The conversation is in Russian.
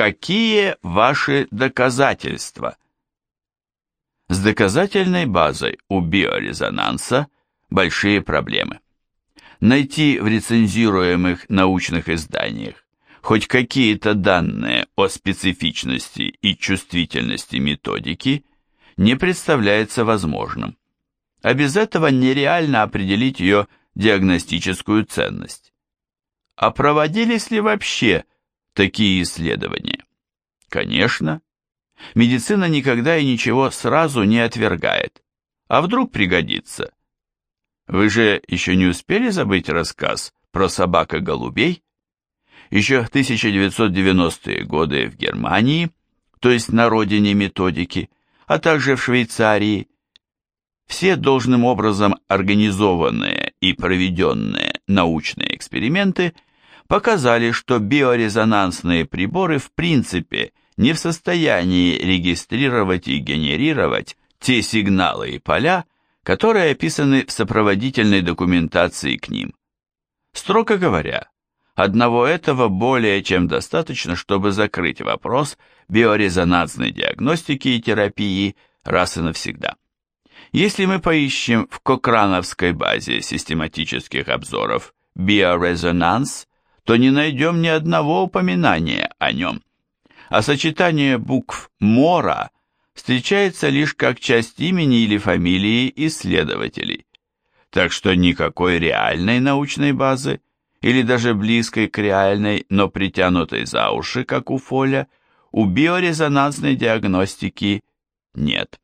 Какие ваши доказательства? С доказательной базой у биорезонанса большие проблемы. Найти в рецензируемых научных изданиях хоть какие-то данные о специфичности и чувствительности методики не представляется возможным. А без этого нереально определить ее диагностическую ценность. А проводились ли вообще такие исследования? Конечно. Медицина никогда и ничего сразу не отвергает. А вдруг пригодится? Вы же еще не успели забыть рассказ про собак-голубей? Еще в 1990-е годы в Германии, то есть на родине методики, а также в Швейцарии, все должным образом организованные и проведенные научные эксперименты показали, что биорезонансные приборы в принципе не в состоянии регистрировать и генерировать те сигналы и поля, которые описаны в сопроводительной документации к ним. Строго говоря, одного этого более чем достаточно, чтобы закрыть вопрос биорезонансной диагностики и терапии раз и навсегда. Если мы поищем в Кокрановской базе систематических обзоров биорезонанс, то не найдем ни одного упоминания о нем. А сочетание букв «мора» встречается лишь как часть имени или фамилии исследователей. Так что никакой реальной научной базы, или даже близкой к реальной, но притянутой за уши, как у Фоля, у биорезонансной диагностики нет.